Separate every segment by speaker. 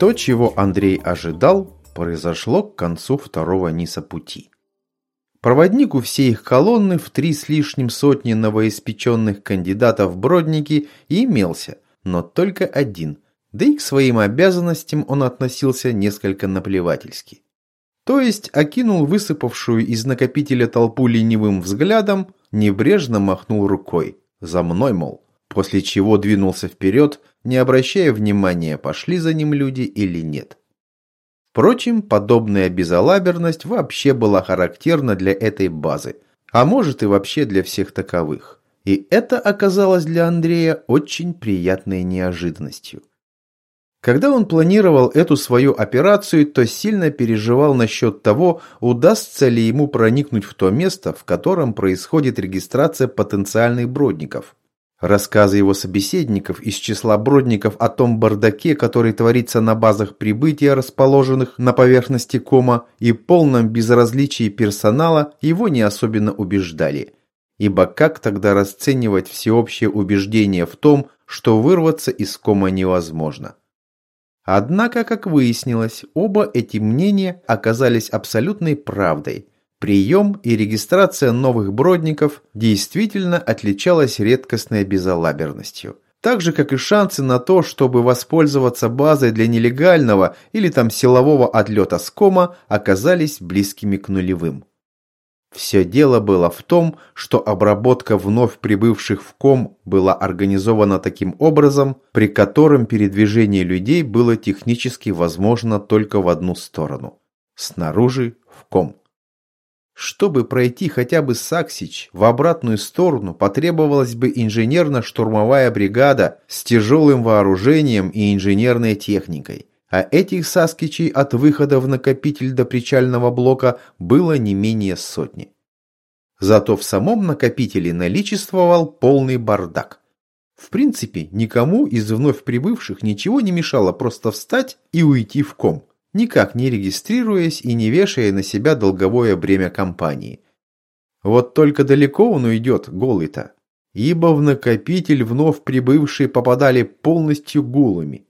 Speaker 1: То, чего Андрей ожидал, произошло к концу второго ниса пути. Проводник у всей их колонны в три с лишним сотни новоиспеченных кандидатов в бродники имелся, но только один, да и к своим обязанностям он относился несколько наплевательски. То есть окинул высыпавшую из накопителя толпу ленивым взглядом, небрежно махнул рукой. «За мной, мол». После чего двинулся вперед, не обращая внимания, пошли за ним люди или нет. Впрочем, подобная безалаберность вообще была характерна для этой базы, а может и вообще для всех таковых. И это оказалось для Андрея очень приятной неожиданностью. Когда он планировал эту свою операцию, то сильно переживал насчет того, удастся ли ему проникнуть в то место, в котором происходит регистрация потенциальных бродников. Рассказы его собеседников из числа бродников о том бардаке, который творится на базах прибытия, расположенных на поверхности кома, и полном безразличии персонала его не особенно убеждали. Ибо как тогда расценивать всеобщее убеждение в том, что вырваться из кома невозможно? Однако, как выяснилось, оба эти мнения оказались абсолютной правдой, Прием и регистрация новых бродников действительно отличалась редкостной безалаберностью. Так же, как и шансы на то, чтобы воспользоваться базой для нелегального или там силового отлета с кома, оказались близкими к нулевым. Все дело было в том, что обработка вновь прибывших в ком была организована таким образом, при котором передвижение людей было технически возможно только в одну сторону – снаружи в ком. Чтобы пройти хотя бы Саксич в обратную сторону, потребовалась бы инженерно-штурмовая бригада с тяжелым вооружением и инженерной техникой. А этих Саскичей от выхода в накопитель до причального блока было не менее сотни. Зато в самом накопителе наличествовал полный бардак. В принципе, никому из вновь прибывших ничего не мешало просто встать и уйти в ком никак не регистрируясь и не вешая на себя долговое бремя компании. Вот только далеко он уйдет, голый-то. Ибо в накопитель вновь прибывшие попадали полностью голыми.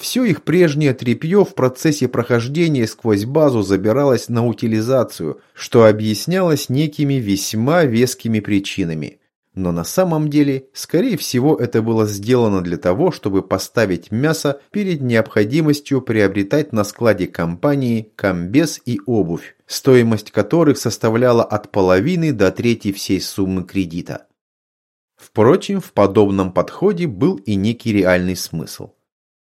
Speaker 1: Все их прежнее тряпье в процессе прохождения сквозь базу забиралось на утилизацию, что объяснялось некими весьма вескими причинами – но на самом деле, скорее всего, это было сделано для того, чтобы поставить мясо перед необходимостью приобретать на складе компании комбез и обувь, стоимость которых составляла от половины до трети всей суммы кредита. Впрочем, в подобном подходе был и некий реальный смысл.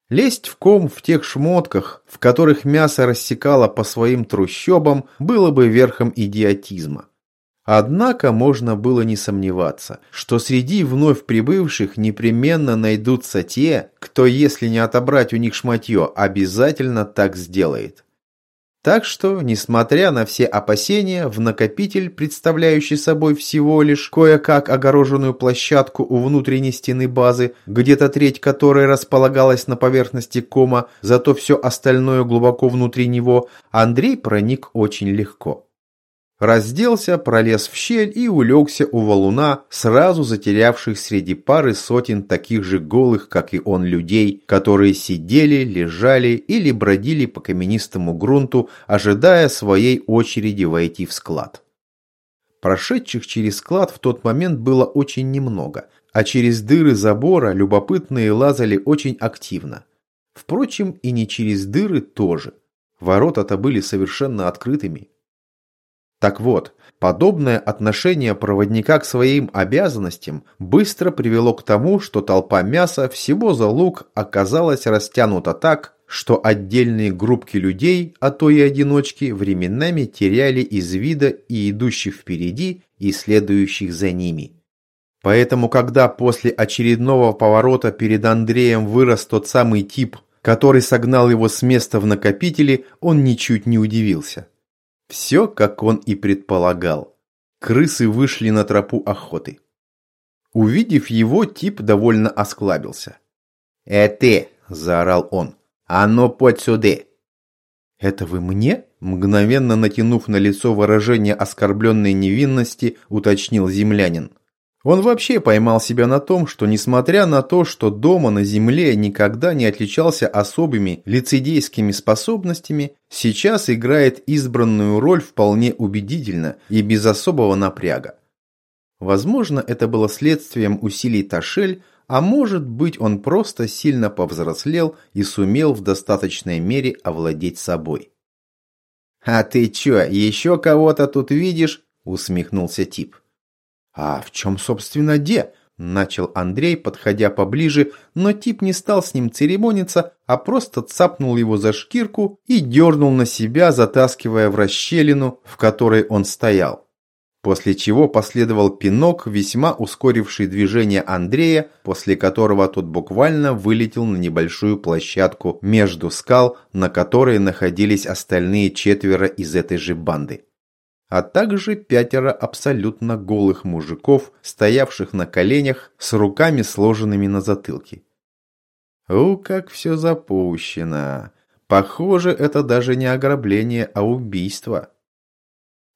Speaker 1: Лезть в ком в тех шмотках, в которых мясо рассекало по своим трущобам, было бы верхом идиотизма. Однако можно было не сомневаться, что среди вновь прибывших непременно найдутся те, кто, если не отобрать у них шматье, обязательно так сделает. Так что, несмотря на все опасения, в накопитель, представляющий собой всего лишь кое-как огороженную площадку у внутренней стены базы, где-то треть которой располагалась на поверхности кома, зато все остальное глубоко внутри него, Андрей проник очень легко. Разделся, пролез в щель и улегся у валуна, сразу затерявших среди пары сотен таких же голых, как и он, людей, которые сидели, лежали или бродили по каменистому грунту, ожидая своей очереди войти в склад. Прошедших через склад в тот момент было очень немного, а через дыры забора любопытные лазали очень активно. Впрочем, и не через дыры тоже. Ворота-то были совершенно открытыми. Так вот, подобное отношение проводника к своим обязанностям быстро привело к тому, что толпа мяса всего за лук оказалась растянута так, что отдельные группки людей, а то и одиночки, временами теряли из вида и идущих впереди, и следующих за ними. Поэтому, когда после очередного поворота перед Андреем вырос тот самый тип, который согнал его с места в накопителе, он ничуть не удивился. Все, как он и предполагал. Крысы вышли на тропу охоты. Увидев его, тип довольно осклабился. «Э ты!» – заорал он. «А ну, подь сюда!» «Это вы мне?» – мгновенно натянув на лицо выражение оскорбленной невинности, уточнил землянин. Он вообще поймал себя на том, что несмотря на то, что дома на земле никогда не отличался особыми лицедейскими способностями, сейчас играет избранную роль вполне убедительно и без особого напряга. Возможно, это было следствием усилий Ташель, а может быть он просто сильно повзрослел и сумел в достаточной мере овладеть собой. «А ты чё, еще кого-то тут видишь?» – усмехнулся тип. «А в чем, собственно, де?» – начал Андрей, подходя поближе, но тип не стал с ним церемониться, а просто цапнул его за шкирку и дернул на себя, затаскивая в расщелину, в которой он стоял. После чего последовал пинок, весьма ускоривший движение Андрея, после которого тот буквально вылетел на небольшую площадку между скал, на которой находились остальные четверо из этой же банды а также пятеро абсолютно голых мужиков, стоявших на коленях с руками сложенными на затылке. У, как все запущено. Похоже, это даже не ограбление, а убийство.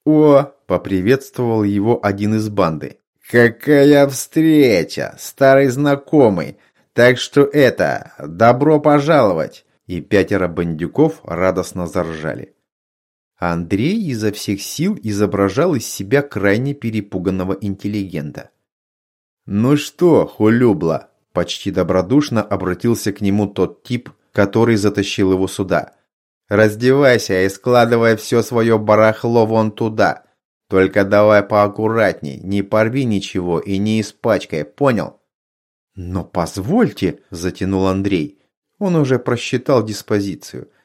Speaker 1: «О!» – поприветствовал его один из банды. «Какая встреча! Старый знакомый! Так что это, добро пожаловать!» И пятеро бандюков радостно заржали. Андрей изо всех сил изображал из себя крайне перепуганного интеллигента. «Ну что, хулюбла?» – почти добродушно обратился к нему тот тип, который затащил его сюда. «Раздевайся и складывай все свое барахло вон туда. Только давай поаккуратней, не порви ничего и не испачкай, понял?» «Но позвольте», – затянул Андрей. Он уже просчитал диспозицию –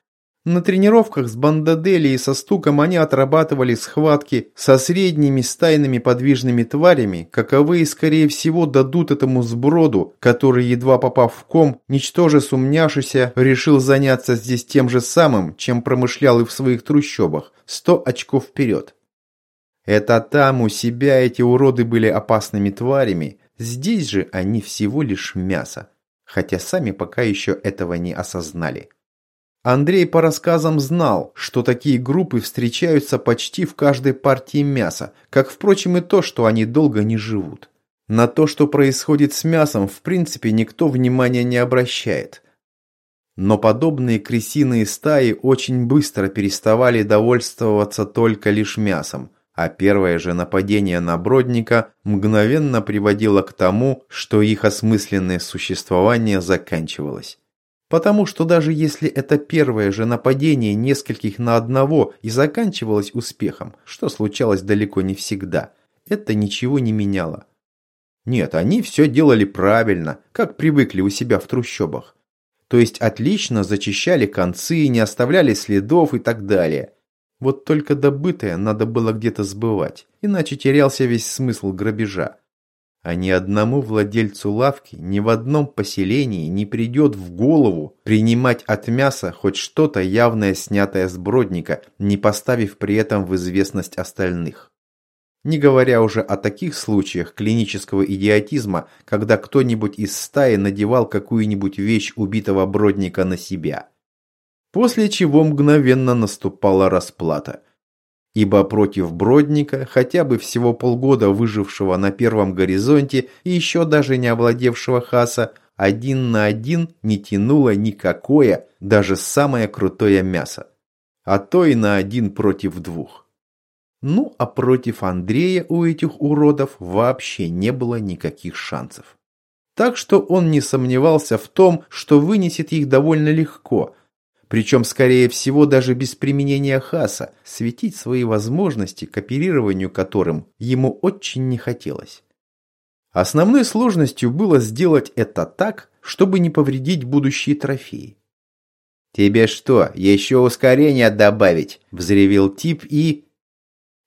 Speaker 1: на тренировках с Бандадели и со стуком они отрабатывали схватки со средними стайными подвижными тварями, каковые, скорее всего, дадут этому сброду, который, едва попав в ком, ничтоже сумняшися, решил заняться здесь тем же самым, чем промышлял и в своих трущобах, сто очков вперед. Это там у себя эти уроды были опасными тварями, здесь же они всего лишь мясо, хотя сами пока еще этого не осознали. Андрей по рассказам знал, что такие группы встречаются почти в каждой партии мяса, как, впрочем, и то, что они долго не живут. На то, что происходит с мясом, в принципе, никто внимания не обращает. Но подобные крысиные стаи очень быстро переставали довольствоваться только лишь мясом, а первое же нападение на Бродника мгновенно приводило к тому, что их осмысленное существование заканчивалось. Потому что даже если это первое же нападение нескольких на одного и заканчивалось успехом, что случалось далеко не всегда, это ничего не меняло. Нет, они все делали правильно, как привыкли у себя в трущобах. То есть отлично зачищали концы, не оставляли следов и так далее. Вот только добытое надо было где-то сбывать, иначе терялся весь смысл грабежа а ни одному владельцу лавки ни в одном поселении не придет в голову принимать от мяса хоть что-то явное снятое с бродника, не поставив при этом в известность остальных. Не говоря уже о таких случаях клинического идиотизма, когда кто-нибудь из стаи надевал какую-нибудь вещь убитого бродника на себя. После чего мгновенно наступала расплата – ибо против Бродника, хотя бы всего полгода выжившего на первом горизонте и еще даже не овладевшего Хаса, один на один не тянуло никакое, даже самое крутое мясо. А то и на один против двух. Ну, а против Андрея у этих уродов вообще не было никаких шансов. Так что он не сомневался в том, что вынесет их довольно легко, причем, скорее всего, даже без применения хаса, светить свои возможности к оперированию которым ему очень не хотелось. Основной сложностью было сделать это так, чтобы не повредить будущие трофеи. «Тебе что, еще ускорение добавить?» – взревел тип и...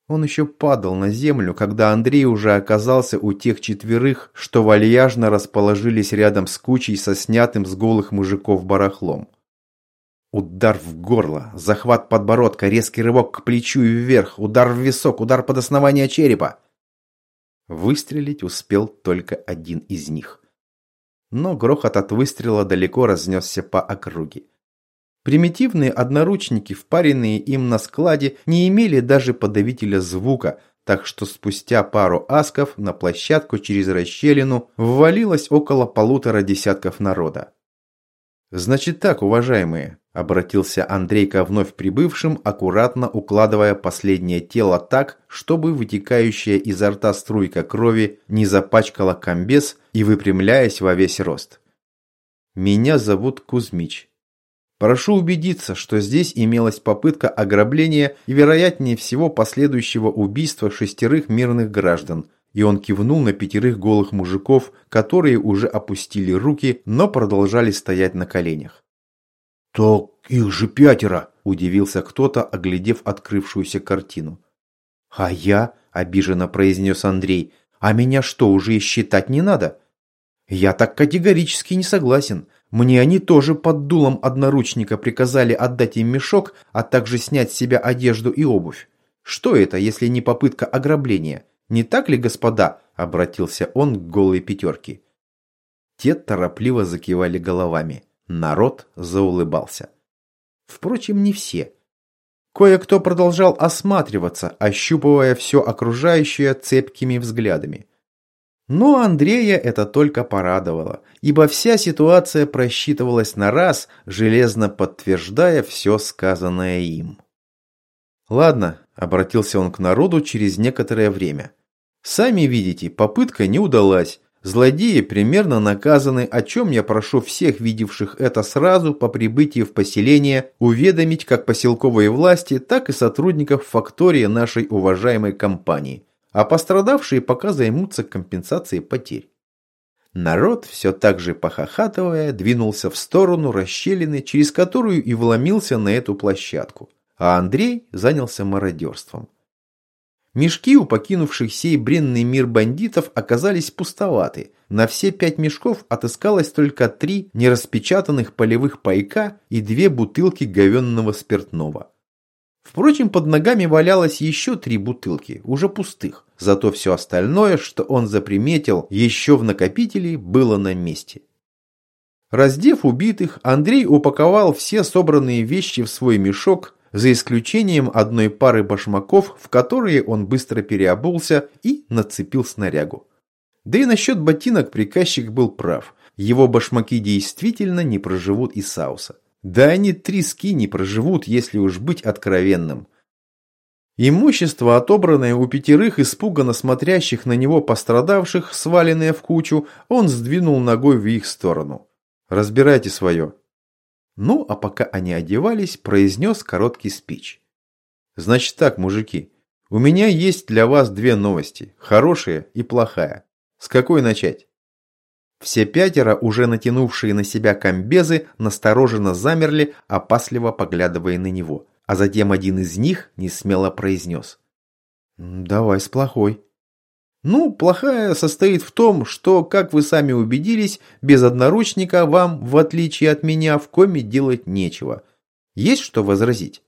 Speaker 1: Он еще падал на землю, когда Андрей уже оказался у тех четверых, что вальяжно расположились рядом с кучей со снятым с голых мужиков барахлом. Удар в горло, захват подбородка, резкий рывок к плечу и вверх, удар в висок, удар под основание черепа. Выстрелить успел только один из них. Но грохот от выстрела далеко разнесся по округе. Примитивные одноручники, впаренные им на складе, не имели даже подавителя звука, так что спустя пару асков на площадку через расщелину ввалилось около полутора десятков народа. «Значит так, уважаемые», – обратился Андрей ко вновь прибывшим, аккуратно укладывая последнее тело так, чтобы вытекающая изо рта струйка крови не запачкала комбез и выпрямляясь во весь рост. «Меня зовут Кузьмич. Прошу убедиться, что здесь имелась попытка ограбления и, вероятнее всего, последующего убийства шестерых мирных граждан – и он кивнул на пятерых голых мужиков, которые уже опустили руки, но продолжали стоять на коленях.
Speaker 2: «Так их же пятеро!»
Speaker 1: – удивился кто-то, оглядев открывшуюся картину. «А я?» – обиженно произнес Андрей. «А меня что, уже и считать не надо?» «Я так категорически не согласен. Мне они тоже под дулом одноручника приказали отдать им мешок, а также снять с себя одежду и обувь. Что это, если не попытка ограбления? Не так ли, господа?» – обратился он к голой пятерке. Те торопливо закивали головами. Народ заулыбался. Впрочем, не все. Кое-кто продолжал осматриваться, ощупывая все окружающее цепкими взглядами. Но Андрея это только порадовало, ибо вся ситуация просчитывалась на раз, железно подтверждая все сказанное им. «Ладно», – обратился он к народу через некоторое время. Сами видите, попытка не удалась. Злодеи примерно наказаны, о чем я прошу всех видевших это сразу по прибытии в поселение уведомить как поселковые власти, так и сотрудников фактории нашей уважаемой компании. А пострадавшие пока займутся компенсацией потерь. Народ, все так же похохатывая, двинулся в сторону расщелины, через которую и вломился на эту площадку. А Андрей занялся мародерством. Мешки у покинувших сей бренный мир бандитов оказались пустоваты. На все пять мешков отыскалось только три нераспечатанных полевых пайка и две бутылки говенного спиртного. Впрочем, под ногами валялось еще три бутылки, уже пустых. Зато все остальное, что он заприметил еще в накопителе, было на месте. Раздев убитых, Андрей упаковал все собранные вещи в свой мешок, за исключением одной пары башмаков, в которые он быстро переобулся и нацепил снарягу. Да и насчет ботинок приказчик был прав. Его башмаки действительно не проживут и Сауса. Да они трески не проживут, если уж быть откровенным. Имущество, отобранное у пятерых испуганно смотрящих на него пострадавших, сваленное в кучу, он сдвинул ногой в их сторону. «Разбирайте свое», ну, а пока они одевались, произнес короткий спич. Значит так, мужики, у меня есть для вас две новости, хорошая и плохая. С какой начать? Все пятеро, уже натянувшие на себя комбезы, настороженно замерли, опасливо поглядывая на него. А затем один из них несмело произнес. «Давай с плохой». Ну, плохая состоит в том, что, как вы сами убедились, без одноручника вам, в отличие от меня, в коме делать нечего. Есть что возразить?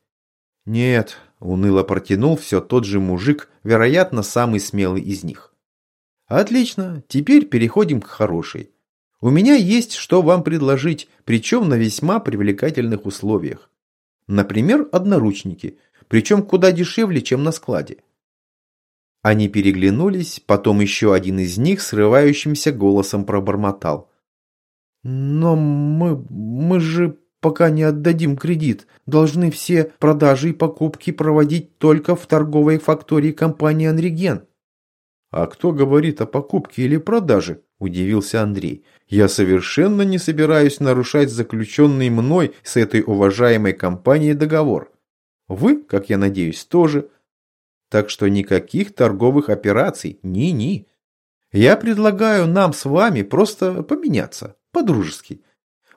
Speaker 1: Нет, уныло протянул все тот же мужик, вероятно, самый смелый из них. Отлично, теперь переходим к хорошей. У меня есть что вам предложить, причем на весьма привлекательных условиях. Например, одноручники, причем куда дешевле, чем на складе. Они переглянулись, потом еще один из них срывающимся голосом пробормотал. «Но мы... мы же пока не отдадим кредит. Должны все продажи и покупки проводить только в торговой фактории компании «Анриген». «А кто говорит о покупке или продаже?» – удивился Андрей. «Я совершенно не собираюсь нарушать заключенный мной с этой уважаемой компанией договор. Вы, как я надеюсь, тоже. Так что никаких торговых операций, ни-ни. Я предлагаю нам с вами просто поменяться, по-дружески.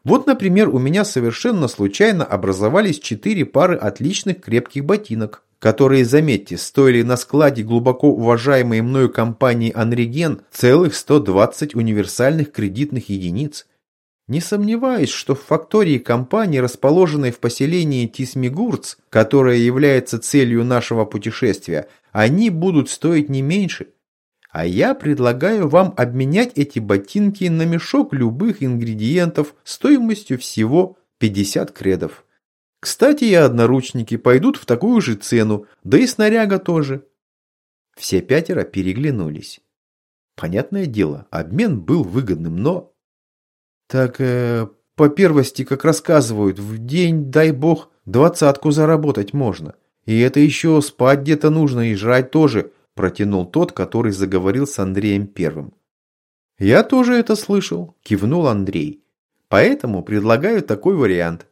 Speaker 1: Вот, например, у меня совершенно случайно образовались четыре пары отличных крепких ботинок, которые, заметьте, стоили на складе глубоко уважаемой мною компании «Анриген» целых 120 универсальных кредитных единиц. Не сомневаюсь, что в фактории компании, расположенной в поселении Тисмигурц, которое является целью нашего путешествия, они будут стоить не меньше. А я предлагаю вам обменять эти ботинки на мешок любых ингредиентов стоимостью всего 50 кредов. Кстати, и одноручники пойдут в такую же цену, да и снаряга тоже. Все пятеро переглянулись. Понятное дело, обмен был выгодным, но... Так, э, по первости, как рассказывают, в день, дай бог, двадцатку заработать можно. И это еще спать где-то нужно и жрать тоже, протянул тот, который заговорил с Андреем Первым. Я тоже это слышал, кивнул Андрей. Поэтому предлагаю такой вариант.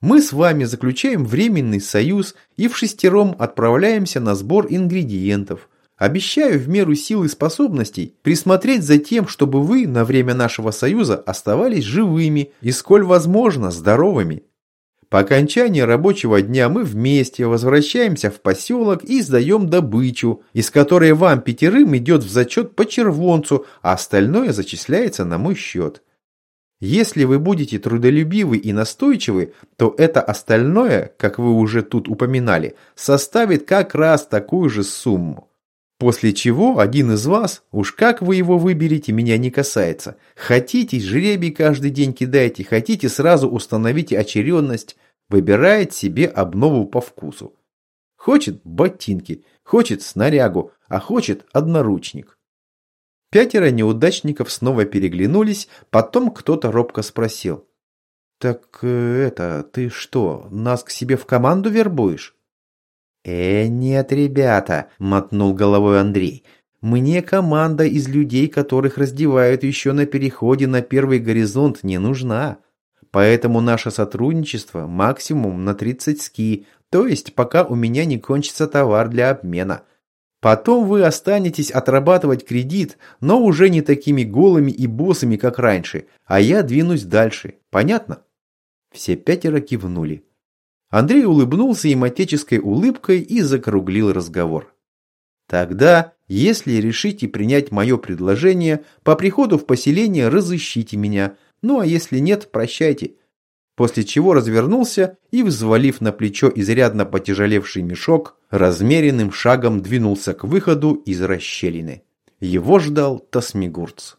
Speaker 1: Мы с вами заключаем временный союз и в шестером отправляемся на сбор ингредиентов. Обещаю в меру сил и способностей присмотреть за тем, чтобы вы на время нашего союза оставались живыми и, сколь возможно, здоровыми. По окончании рабочего дня мы вместе возвращаемся в поселок и сдаем добычу, из которой вам пятерым идет в зачет по червонцу, а остальное зачисляется на мой счет. Если вы будете трудолюбивы и настойчивы, то это остальное, как вы уже тут упоминали, составит как раз такую же сумму. После чего один из вас, уж как вы его выберете, меня не касается. Хотите, жребий каждый день кидайте, хотите, сразу установите очередность, выбирает себе обнову по вкусу. Хочет ботинки, хочет снарягу, а хочет одноручник. Пятеро неудачников снова переглянулись, потом кто-то робко спросил. «Так э, это, ты что, нас к себе в команду вербуешь?» «Э, нет, ребята», – мотнул головой Андрей. «Мне команда из людей, которых раздевают еще на переходе на первый горизонт, не нужна. Поэтому наше сотрудничество максимум на 30 ски, то есть пока у меня не кончится товар для обмена. Потом вы останетесь отрабатывать кредит, но уже не такими голыми и боссами, как раньше, а я двинусь дальше. Понятно?» Все пятеро кивнули. Андрей улыбнулся им отеческой улыбкой и закруглил разговор. «Тогда, если решите принять мое предложение, по приходу в поселение разыщите меня, ну а если нет, прощайте». После чего развернулся и, взвалив на плечо изрядно потяжелевший мешок, размеренным шагом двинулся к выходу из расщелины. Его ждал Тасмигурц.